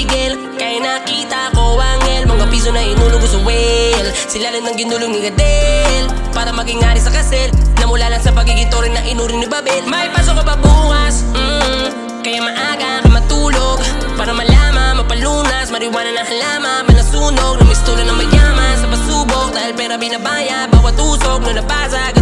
tumigil. Kaya nakita ko angel Mga piso na inulog ko sa well. Silalim ng ginulong ni Gadel Para maging ari sa kasel. Namula lang sa pagiging torin na inuring ni Babel. May pasok ka ba bukas? Mm-hmm. Kaya maaga ka matulog. Para malama, mapalunas Mariwana na halama, manasunog Namistulan ng mayaman sa pasubok Dahil pera binabaya Bawat usog na nabasag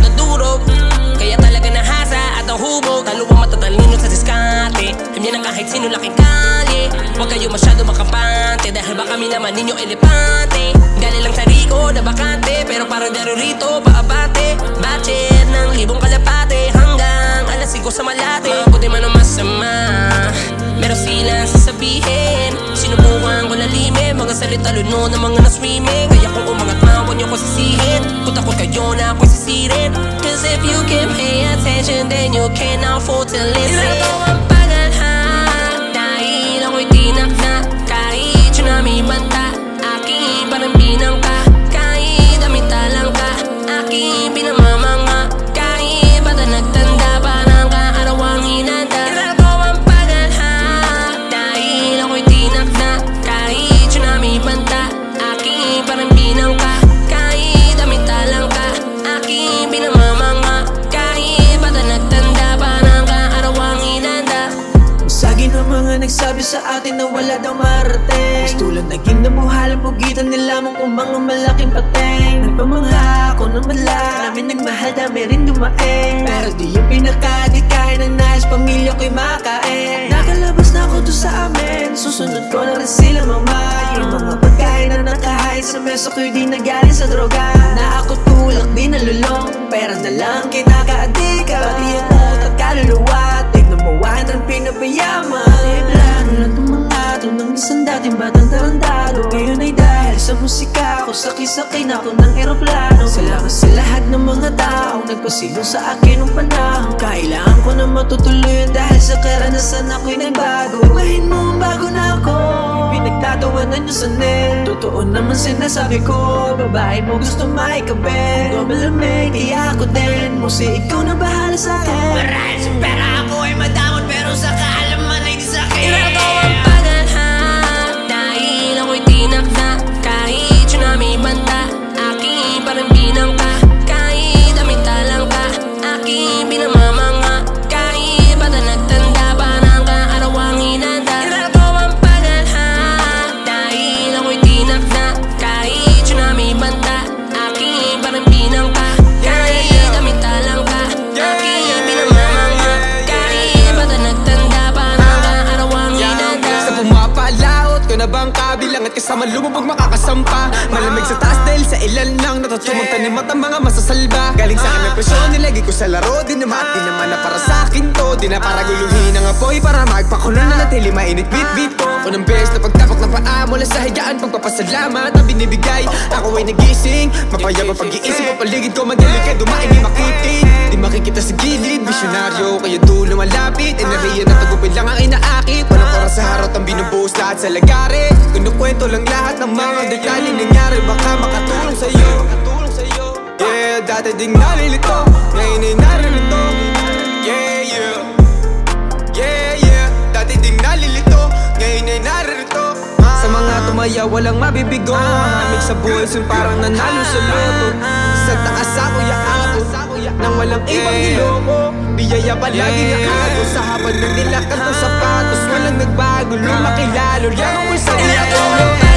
niya na kahit sino laking kali. Huwag kayo masyado makampante Dahil baka kami naman ninyo elepante? Galing lang sa Rico na bakante Pero parang daro rito paabate. Batcher ng libong kalapate Hanggang alas 5 sa malate. Mabuti man o masama Meron silang sasabihin. Sinubukan ko lalimin Mga salita luno ng mga naswimming Kaya kung umangat man huwag niyo ko sisihin. Kung takot kayo na ako sisirin Cause if you can pay attention Then you can afford to listen nagsabi sa atin na wala daw marating. Gusto lang naging namuhalang pugitan nila mong kung mga malaking pateng Nagpamangha ako ng mala Marami nagmahal dami rin dumaing. Pero di yung pinakadikain ng nais pamilya ko'y makain. Nakalabas na ako to sa amin. Susunod ko na rin sila mama Yung mga pagkain na nakahain sa mesa ko'y di nagaling sa droga. Na ako tulak di nalulong. Pera na lang kinakaadika. Pati ang utak kaluluwa. Tignan mo wine ang pinapayaman Dating batang tarantado Ngayon ay dahil sa musika ako Sakay-sakay na ako ng eroplano. Salamat sa lahat ng mga taong Nagpasilong sa akin ng panahon. Kailangan ko na matutuloy Dahil sa karanasan ako'y nagbago. Ibahin mo ang bago na ako Pinagtatawanan niyo sa net. Totoo naman sinasabi ko Babae mo gusto maikabit. Ikaw malamig, kaya ako din. Musi ikaw na bahala sa akin. Marahil sa pera ako ay madamot Pero sa kaalaman ay di sakit. Ito na bang kabilang At kasama lumubog makakasampa? Malamig sa taas dahil sa ilan lang Natutumang tanim at mga masasalba. Galing sa akin ang presyon nilagay ko sa laro. Di naman di naman na para sa akin to. Di na para guluhin ang apoy Para magpakulo na. Natili mainit beat ko Ako ng best na pagtapok ng paa mula sa higaan Pagpapasalamat na binibigay. Ako ay nagising Mapayabang pag-iisip ang paligid ko. Madali ka dumain di makitin Di makikita sa gilid Visionaryo kaya dulo malapit Enerhiya na tagumpay lang ang inaakit. Walang oras sa harot ang binubuhos lahat sa lagari. Kinukwento lang lahat ng mga detalye nangyari. Baka makatulong sa'yo. Yeah, dati ding nalilito. Ngayon ay naririto. Yeah, yeah. Yeah, yeah. Dati ding nalilito. Ngayon ay naririto. Sa mga tumaya walang mabibigo. Amig sa buhay sun parang nanalo sa loto. Sa taas ako yaako Nang walang ibang niloko. Biyaya palagi na ako Sa habang ng nilakad ng sapatos Walang nagbago. Lumaki lalo Lalo ko sa Ito